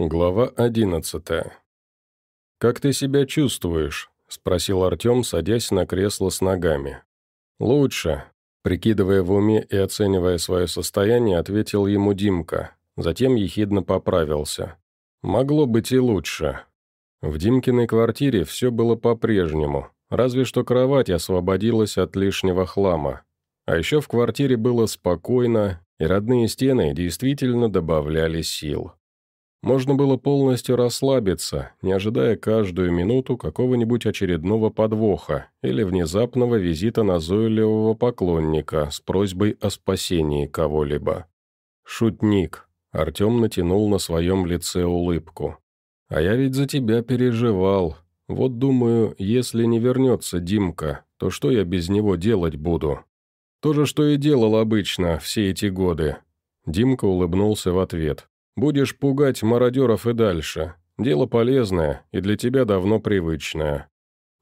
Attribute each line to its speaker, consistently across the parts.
Speaker 1: Глава одиннадцатая. «Как ты себя чувствуешь?» – спросил Артем, садясь на кресло с ногами. «Лучше», – прикидывая в уме и оценивая свое состояние, ответил ему Димка, затем ехидно поправился. «Могло быть и лучше». В Димкиной квартире все было по-прежнему, разве что кровать освободилась от лишнего хлама. А еще в квартире было спокойно, и родные стены действительно добавляли сил. Можно было полностью расслабиться, не ожидая каждую минуту какого-нибудь очередного подвоха или внезапного визита назойливого поклонника с просьбой о спасении кого-либо. «Шутник», — Артем натянул на своем лице улыбку. «А я ведь за тебя переживал. Вот думаю, если не вернется Димка, то что я без него делать буду?» «То же, что и делал обычно все эти годы». Димка улыбнулся в ответ. Будешь пугать мародеров и дальше. Дело полезное и для тебя давно привычное».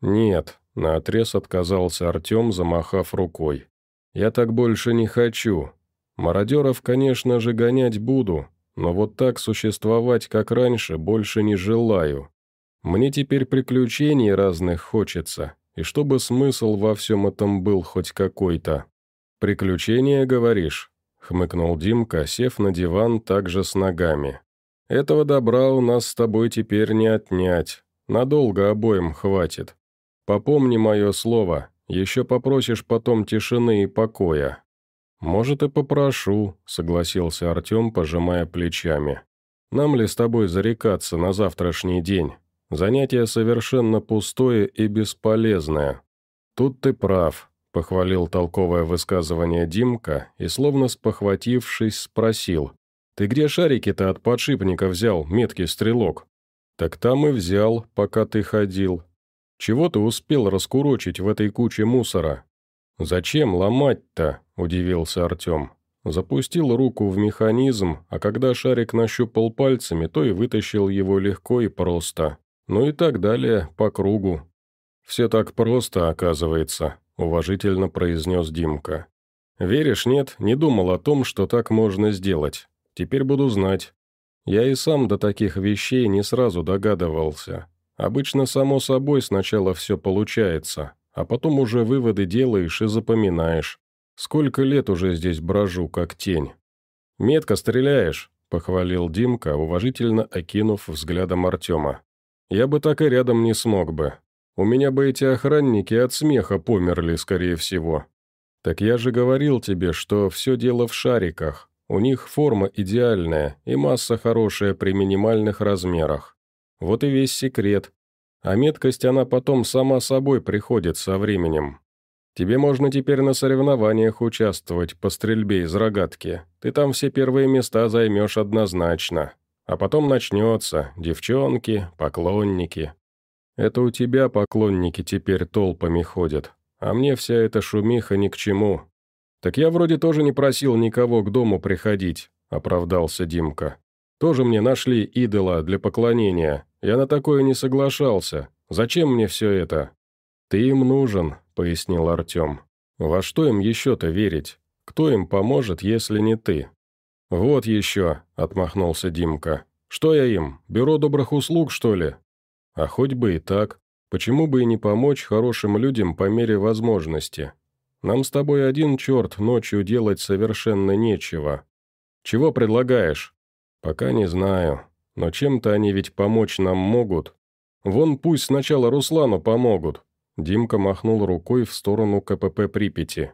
Speaker 1: «Нет», — наотрез отказался Артем, замахав рукой. «Я так больше не хочу. Мародеров, конечно же, гонять буду, но вот так существовать, как раньше, больше не желаю. Мне теперь приключений разных хочется, и чтобы смысл во всем этом был хоть какой-то. Приключения, говоришь? Хмыкнул Димка, сев на диван также с ногами. «Этого добра у нас с тобой теперь не отнять. Надолго обоим хватит. Попомни мое слово, еще попросишь потом тишины и покоя». «Может, и попрошу», — согласился Артем, пожимая плечами. «Нам ли с тобой зарекаться на завтрашний день? Занятие совершенно пустое и бесполезное. Тут ты прав похвалил толковое высказывание Димка и, словно спохватившись, спросил. «Ты где шарики-то от подшипника взял, меткий стрелок?» «Так там и взял, пока ты ходил. Чего ты успел раскурочить в этой куче мусора?» «Зачем ломать-то?» – удивился Артем. Запустил руку в механизм, а когда шарик нащупал пальцами, то и вытащил его легко и просто. Ну и так далее, по кругу. Все так просто, оказывается. — уважительно произнес Димка. «Веришь, нет? Не думал о том, что так можно сделать. Теперь буду знать. Я и сам до таких вещей не сразу догадывался. Обычно само собой сначала все получается, а потом уже выводы делаешь и запоминаешь. Сколько лет уже здесь брожу, как тень. Метко стреляешь», — похвалил Димка, уважительно окинув взглядом Артема. «Я бы так и рядом не смог бы. У меня бы эти охранники от смеха померли, скорее всего. Так я же говорил тебе, что все дело в шариках. У них форма идеальная и масса хорошая при минимальных размерах. Вот и весь секрет. А меткость она потом сама собой приходит со временем. Тебе можно теперь на соревнованиях участвовать по стрельбе из рогатки. Ты там все первые места займешь однозначно. А потом начнется девчонки, поклонники, это у тебя поклонники теперь толпами ходят, а мне вся эта шумиха ни к чему. Так я вроде тоже не просил никого к дому приходить», — оправдался Димка. «Тоже мне нашли идола для поклонения. Я на такое не соглашался. Зачем мне все это?» «Ты им нужен», — пояснил Артем. «Во что им еще-то верить? Кто им поможет, если не ты?» «Вот еще», — отмахнулся Димка. «Что я им, бюро добрых услуг, что ли? А хоть бы и так, почему бы и не помочь хорошим людям по мере возможности? Нам с тобой один черт ночью делать совершенно нечего. Чего предлагаешь? Пока не знаю, но чем-то они ведь помочь нам могут. Вон пусть сначала Руслану помогут. Димка махнул рукой в сторону КПП Припяти.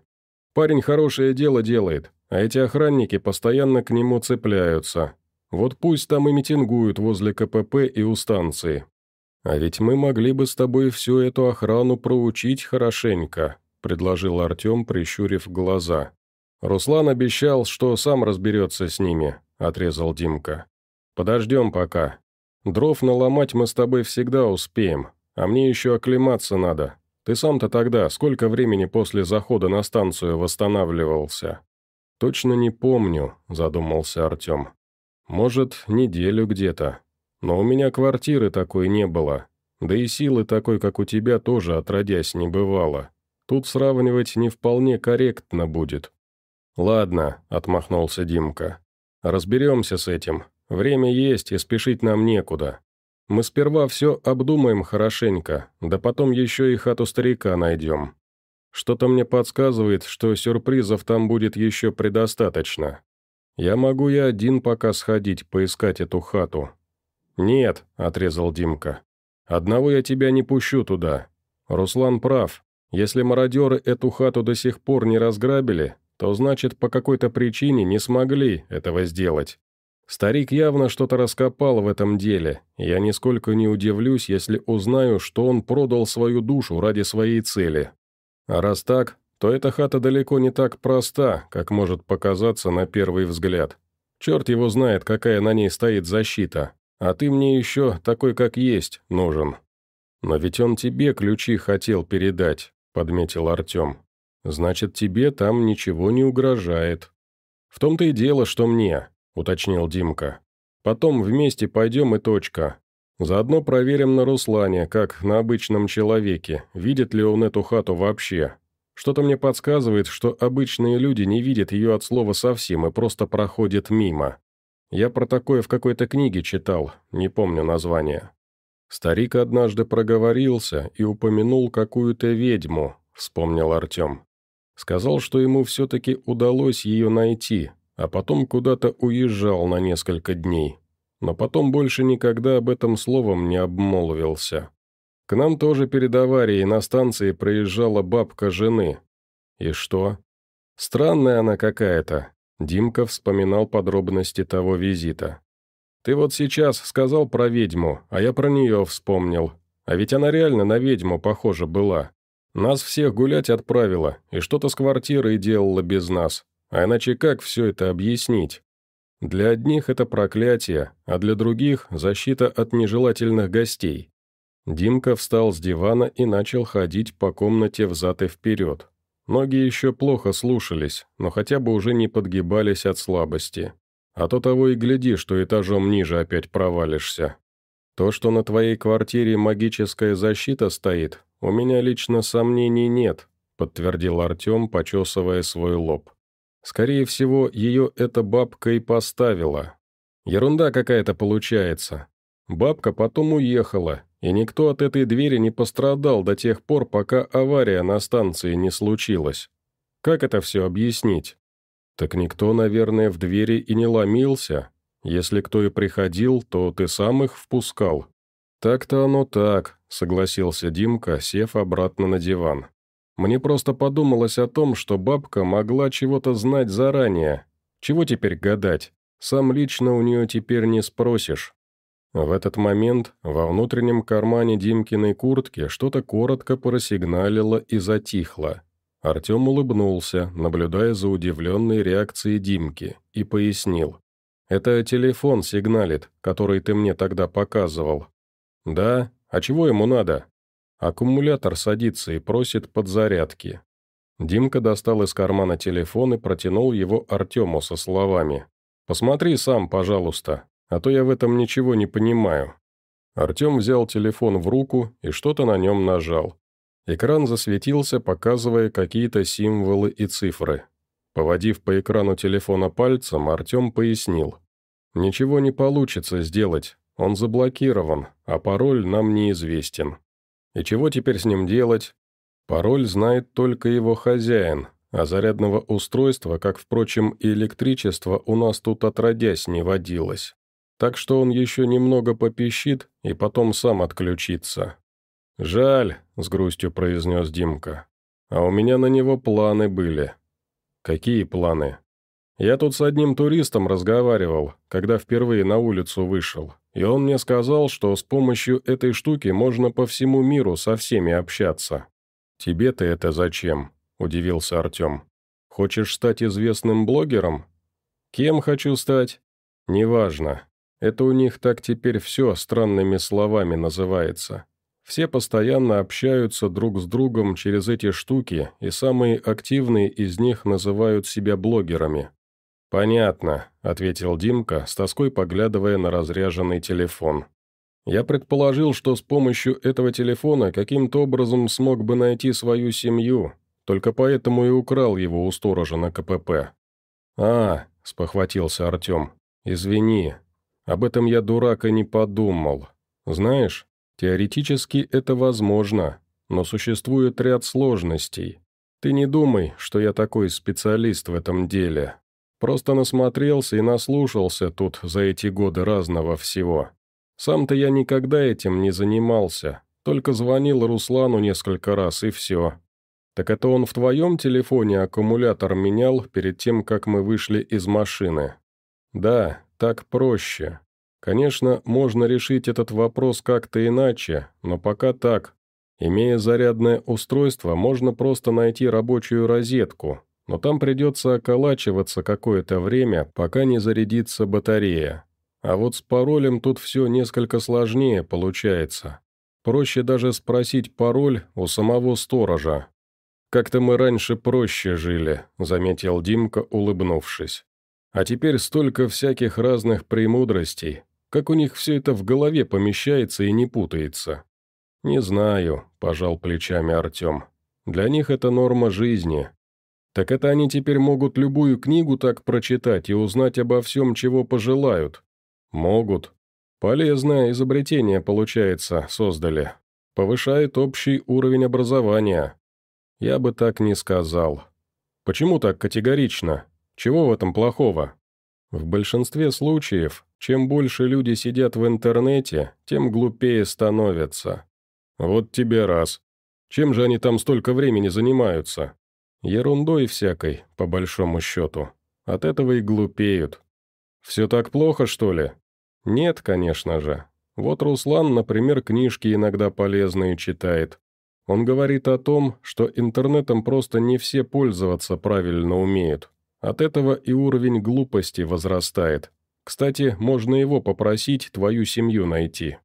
Speaker 1: Парень хорошее дело делает, а эти охранники постоянно к нему цепляются. Вот пусть там и митингуют возле КПП и у станции. «А ведь мы могли бы с тобой всю эту охрану проучить хорошенько», предложил Артем, прищурив глаза. «Руслан обещал, что сам разберется с ними», отрезал Димка. «Подождем пока. Дров наломать мы с тобой всегда успеем, а мне еще оклематься надо. Ты сам-то тогда сколько времени после захода на станцию восстанавливался?» «Точно не помню», задумался Артем. «Может, неделю где-то. Но у меня квартиры такой не было. Да и силы такой, как у тебя, тоже отродясь не бывало. Тут сравнивать не вполне корректно будет». «Ладно», — отмахнулся Димка. «Разберемся с этим. Время есть, и спешить нам некуда. Мы сперва все обдумаем хорошенько, да потом еще и хату старика найдем. Что-то мне подсказывает, что сюрпризов там будет еще предостаточно. Я могу и один пока сходить, поискать эту хату». «Нет», — отрезал Димка. «Одного я тебя не пущу туда. Руслан прав. Если мародеры эту хату до сих пор не разграбили, то значит, по какой-то причине не смогли этого сделать. Старик явно что-то раскопал в этом деле, и я нисколько не удивлюсь, если узнаю, что он продал свою душу ради своей цели. А раз так, то эта хата далеко не так проста, как может показаться на первый взгляд. Черт его знает, какая на ней стоит защита, а ты мне еще, такой как есть, нужен. Но ведь он тебе ключи хотел передать, подметил Артем. «Значит, тебе там ничего не угрожает». «В том-то и дело, что мне», — уточнил Димка. «Потом вместе пойдем и точка. Заодно проверим на Руслане, как на обычном человеке, видит ли он эту хату вообще. Что-то мне подсказывает, что обычные люди не видят ее от слова совсем и просто проходят мимо. Я про такое в какой-то книге читал, не помню название». Старик однажды проговорился и упомянул какую-то ведьму, вспомнил Артем. Сказал, что ему все-таки удалось ее найти, а потом куда-то уезжал на несколько дней. Но потом больше никогда об этом словом не обмолвился. К нам тоже перед аварией на станции проезжала бабка жены. И что? Странная она какая-то. Димка вспоминал подробности того визита. «Ты вот сейчас сказал про ведьму, а я про нее вспомнил. А ведь она реально на ведьму похожа была. Нас всех гулять отправила, и что-то с квартирой делала без нас. А иначе как все это объяснить? Для одних это проклятие, а для других – защита от нежелательных гостей. Димка встал с дивана и начал ходить по комнате взад и вперед. Ноги еще плохо слушались, но хотя бы уже не подгибались от слабости. А то того и гляди, что этажом ниже опять провалишься. То, что на твоей квартире магическая защита стоит, «У меня лично сомнений нет», — подтвердил Артем, почесывая свой лоб. «Скорее всего, ее эта бабка и поставила. Ерунда какая-то получается. Бабка потом уехала, и никто от этой двери не пострадал до тех пор, пока авария на станции не случилась. Как это все объяснить? Так никто, наверное, в двери и не ломился. Если кто и приходил, то ты сам их впускал. Так-то оно так, согласился Димка, сев обратно на диван. «Мне просто подумалось о том, что бабка могла чего-то знать заранее. Чего теперь гадать? Сам лично у нее теперь не спросишь». В этот момент во внутреннем кармане Димкиной куртки что-то коротко просигналило и затихло. Артем улыбнулся, наблюдая за удивленной реакцией Димки, и пояснил. «Это телефон сигналит, который ты мне тогда показывал». «Да, а чего ему надо? Аккумулятор садится и просит подзарядки. Димка достал из кармана телефон и протянул его Артему со словами. «Посмотри сам, пожалуйста, а то я в этом ничего не понимаю». Артем взял телефон в руку и что-то на нем нажал. Экран засветился, показывая какие-то символы и цифры. Поводив по экрану телефона пальцем, Артем пояснил. «Ничего не получится сделать. Он заблокирован, а пароль нам неизвестен. И чего теперь с ним делать? Пароль знает только его хозяин, а зарядного устройства, как, впрочем, и электричество, у нас тут отродясь не водилось. Так что он еще немного попищит и потом сам отключится. «Жаль», — с грустью произнес Димка. «А у меня на него планы были». «Какие планы?» «Я тут с одним туристом разговаривал, когда впервые на улицу вышел. И он мне сказал, что с помощью этой штуки можно по всему миру со всеми общаться. «Тебе-то это зачем?» – удивился Артем. «Хочешь стать известным блогером?» «Кем хочу стать?» «Неважно. Это у них так теперь все странными словами называется. Все постоянно общаются друг с другом через эти штуки, и самые активные из них называют себя блогерами. «Понятно», — ответил Димка, с тоской поглядывая на разряженный телефон. «Я предположил, что с помощью этого телефона каким-то образом смог бы найти свою семью, только поэтому и украл его у сторожа на КПП». «А», — спохватился Артем, — «извини. Об этом я, дурак, и не подумал. Знаешь, теоретически это возможно, но существует ряд сложностей. Ты не думай, что я такой специалист в этом деле. Просто насмотрелся и наслушался тут за эти годы разного всего. Сам-то я никогда этим не занимался, только звонил Руслану несколько раз и все. Так это он в твоем телефоне аккумулятор менял перед тем, как мы вышли из машины? Да, так проще. Конечно, можно решить этот вопрос как-то иначе, но пока так. Имея зарядное устройство, можно просто найти рабочую розетку, но там придется околачиваться какое-то время, пока не зарядится батарея. А вот с паролем тут все несколько сложнее получается. Проще даже спросить пароль у самого сторожа. «Как-то мы раньше проще жили», — заметил Димка, улыбнувшись. «А теперь столько всяких разных премудростей. Как у них все это в голове помещается и не путается?» «Не знаю», — пожал плечами Артем. «Для них это норма жизни. Так это они теперь могут любую книгу так прочитать и узнать обо всем, чего пожелают?» «Могут. Полезное изобретение, получается, создали. Повышает общий уровень образования. Я бы так не сказал. Почему так категорично? Чего в этом плохого? В большинстве случаев, чем больше люди сидят в интернете, тем глупее становятся. Вот тебе раз. Чем же они там столько времени занимаются? Ерундой всякой, по большому счету. От этого и глупеют. Все так плохо, что ли? Нет, конечно же. Вот Руслан, например, книжки иногда полезные читает. Он говорит о том, что интернетом просто не все пользоваться правильно умеют. От этого и уровень глупости возрастает. Кстати, можно его попросить твою семью найти».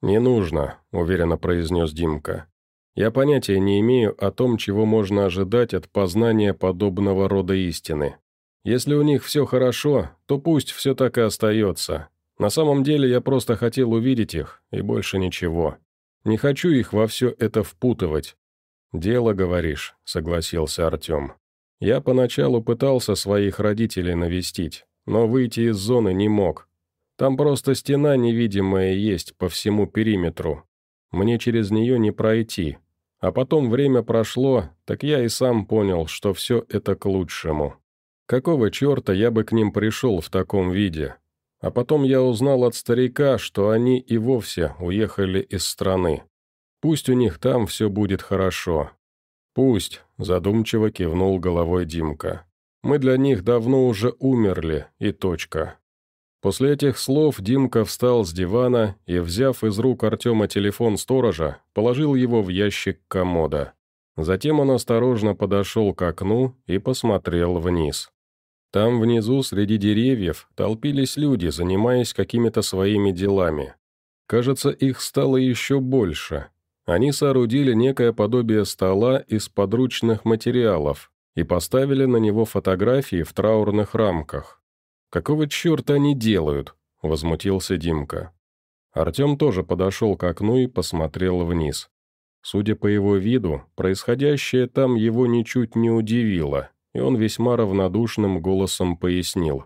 Speaker 1: «Не нужно», — уверенно произнес Димка. «Я понятия не имею о том, чего можно ожидать от познания подобного рода истины. Если у них все хорошо, то пусть все так и остается. На самом деле я просто хотел увидеть их, и больше ничего. Не хочу их во все это впутывать». «Дело, говоришь», — согласился Артем. «Я поначалу пытался своих родителей навестить, но выйти из зоны не мог. Там просто стена невидимая есть по всему периметру. Мне через нее не пройти. А потом время прошло, так я и сам понял, что все это к лучшему. Какого черта я бы к ним пришел в таком виде? А потом я узнал от старика, что они и вовсе уехали из страны. Пусть у них там все будет хорошо. Пусть, задумчиво кивнул головой Димка. Мы для них давно уже умерли, и точка. После этих слов Димка встал с дивана и, взяв из рук Артема телефон сторожа, положил его в ящик комода. Затем он осторожно подошел к окну и посмотрел вниз. Там внизу, среди деревьев, толпились люди, занимаясь какими-то своими делами. Кажется, их стало еще больше. Они соорудили некое подобие стола из подручных материалов и поставили на него фотографии в траурных рамках. «Какого черта они делают?» – возмутился Димка. Артем тоже подошел к окну и посмотрел вниз. Судя по его виду, происходящее там его ничуть не удивило и он весьма равнодушным голосом пояснил.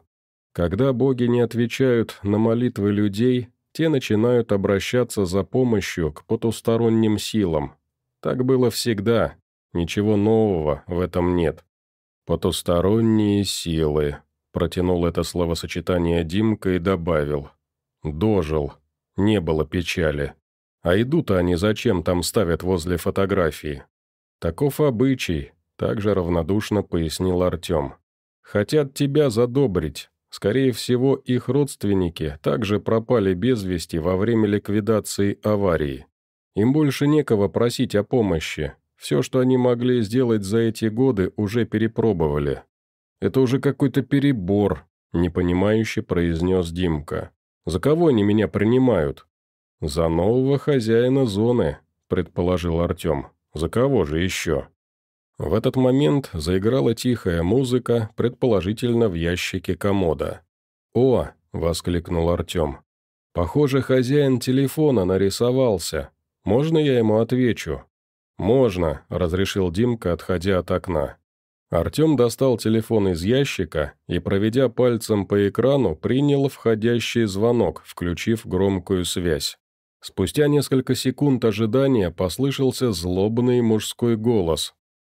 Speaker 1: Когда боги не отвечают на молитвы людей, те начинают обращаться за помощью к потусторонним силам. Так было всегда, ничего нового в этом нет. «Потусторонние силы», — протянул это словосочетание Димка и добавил. «Дожил. Не было печали. А идут они зачем там ставят возле фотографии? Таков обычай, также равнодушно пояснил Артем. «Хотят тебя задобрить. Скорее всего, их родственники также пропали без вести во время ликвидации аварии. Им больше некого просить о помощи. Все, что они могли сделать за эти годы, уже перепробовали. Это уже какой-то перебор», — непонимающе произнес Димка. «За кого они меня принимают?» «За нового хозяина зоны», — предположил Артем. «За кого же еще?» В этот момент заиграла тихая музыка, предположительно в ящике комода. «О!» — воскликнул Артем. «Похоже, хозяин телефона нарисовался. Можно я ему отвечу?» «Можно», — разрешил Димка, отходя от окна. Артем достал телефон из ящика и, проведя пальцем по экрану, принял входящий звонок, включив громкую связь. Спустя несколько секунд ожидания послышался злобный мужской голос.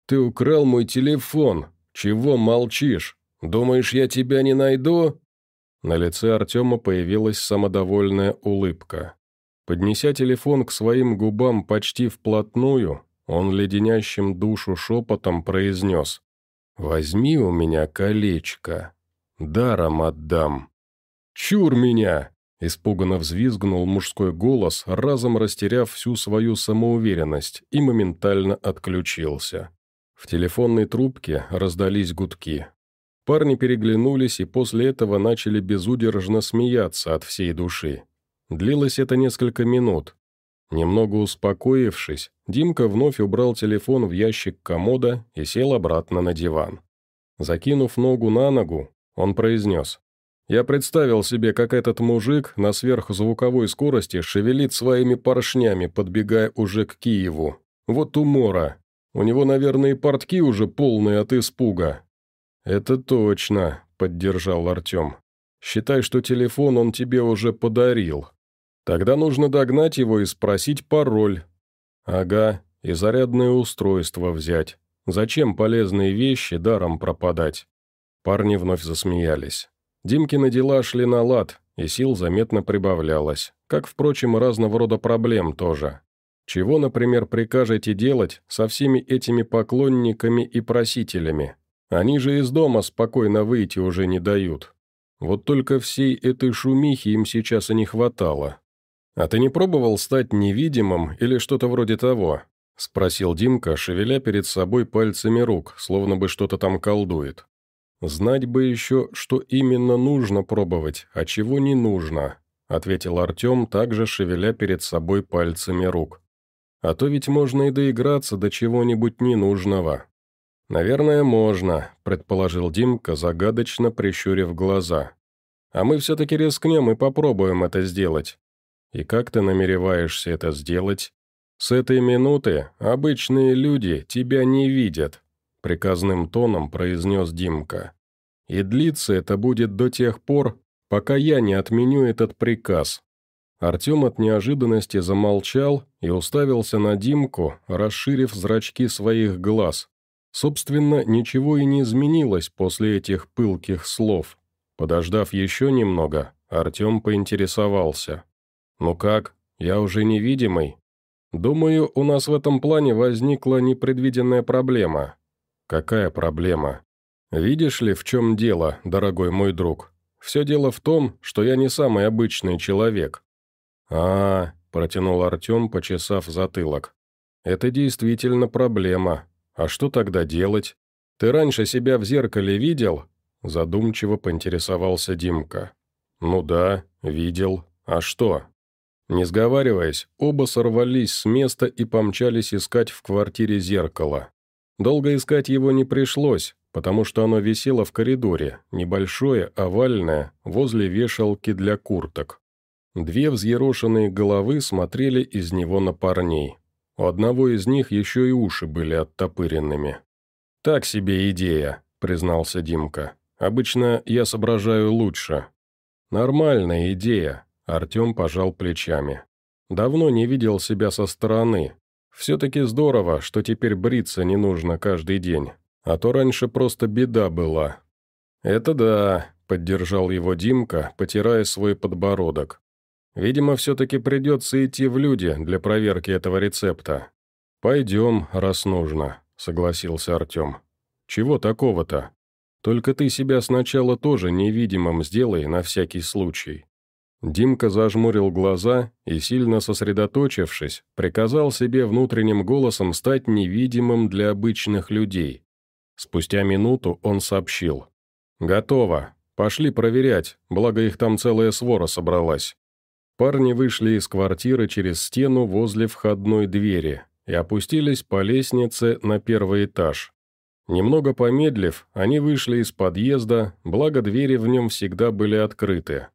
Speaker 1: «Ты украл мой телефон! Чего молчишь? Думаешь, я тебя не найду?» На лице Артема появилась самодовольная улыбка. Поднеся телефон к своим губам почти вплотную, он леденящим душу шепотом произнес «Возьми у меня колечко, даром отдам». «Чур меня!» – испуганно взвизгнул мужской голос, разом растеряв всю свою самоуверенность, и моментально отключился. В телефонной трубке раздались гудки. Парни переглянулись и после этого начали безудержно смеяться от всей души. Длилось это несколько минут, Немного успокоившись, Димка вновь убрал телефон в ящик комода и сел обратно на диван. Закинув ногу на ногу, он произнес. «Я представил себе, как этот мужик на сверхзвуковой скорости шевелит своими поршнями, подбегая уже к Киеву. Вот умора. У него, наверное, и портки уже полные от испуга». «Это точно», — поддержал Артем. «Считай, что телефон он тебе уже подарил, Тогда нужно догнать его и спросить пароль. Ага, и зарядное устройство взять. Зачем полезные вещи даром пропадать? Парни вновь засмеялись. Димкины дела шли на лад, и сил заметно прибавлялось, как, впрочем, разного рода проблем тоже. Чего, например, прикажете делать со всеми этими поклонниками и просителями? Они же из дома спокойно выйти уже не дают. Вот только всей этой шумихи им сейчас и не хватало. «А ты не пробовал стать невидимым или что-то вроде того?» – спросил Димка, шевеля перед собой пальцами рук, словно бы что-то там колдует. «Знать бы еще, что именно нужно пробовать, а чего не нужно», – ответил Артем, также шевеля перед собой пальцами рук. «А то ведь можно и доиграться до чего-нибудь ненужного». «Наверное, можно», – предположил Димка, загадочно прищурив глаза. «А мы все-таки рискнем и попробуем это сделать. И как ты намереваешься это сделать? С этой минуты обычные люди тебя не видят», — приказным тоном произнес Димка. «И длиться это будет до тех пор, пока я не отменю этот приказ». Артем от неожиданности замолчал и уставился на Димку, расширив зрачки своих глаз. Собственно, ничего и не изменилось после этих пылких слов. Подождав еще немного, Артем поинтересовался. «Ну как, я уже невидимый?» «Думаю, у нас в этом плане возникла непредвиденная проблема». «Какая проблема?» «Видишь ли, в чем дело, дорогой мой друг? Все дело в том, что я не самый обычный человек». «А, протянул Артем, почесав затылок. «Это действительно проблема. А что тогда делать? Ты раньше себя в зеркале видел?» Задумчиво поинтересовался Димка. «Ну да, видел. А что?» Не сговариваясь, оба сорвались с места и помчались искать в квартире зеркало. Долго искать его не пришлось, потому что оно висело в коридоре, небольшое, овальное, возле вешалки для курток. Две взъерошенные головы смотрели из него на парней. У одного из них еще и уши были оттопыренными. «Так себе идея», — признался Димка. «Обычно я соображаю лучше». «Нормальная идея», Артем пожал плечами. «Давно не видел себя со стороны. Все-таки здорово, что теперь бриться не нужно каждый день, а то раньше просто беда была». «Это да», — поддержал его Димка, потирая свой подбородок. «Видимо, все-таки придется идти в люди для проверки этого рецепта». «Пойдем, раз нужно», — согласился Артем. «Чего такого-то? Только ты себя сначала тоже невидимым сделай на всякий случай». Димка зажмурил глаза и, сильно сосредоточившись, приказал себе внутренним голосом стать невидимым для обычных людей. Спустя минуту он сообщил. «Готово. Пошли проверять, благо их там целая свора собралась». Парни вышли из квартиры через стену возле входной двери и опустились по лестнице на первый этаж. Немного помедлив, они вышли из подъезда, благо двери в нем всегда были открыты.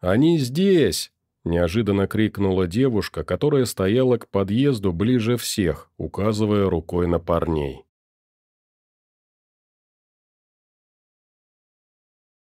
Speaker 1: «Они здесь!» – неожиданно крикнула девушка, которая стояла к подъезду ближе всех, указывая рукой на парней.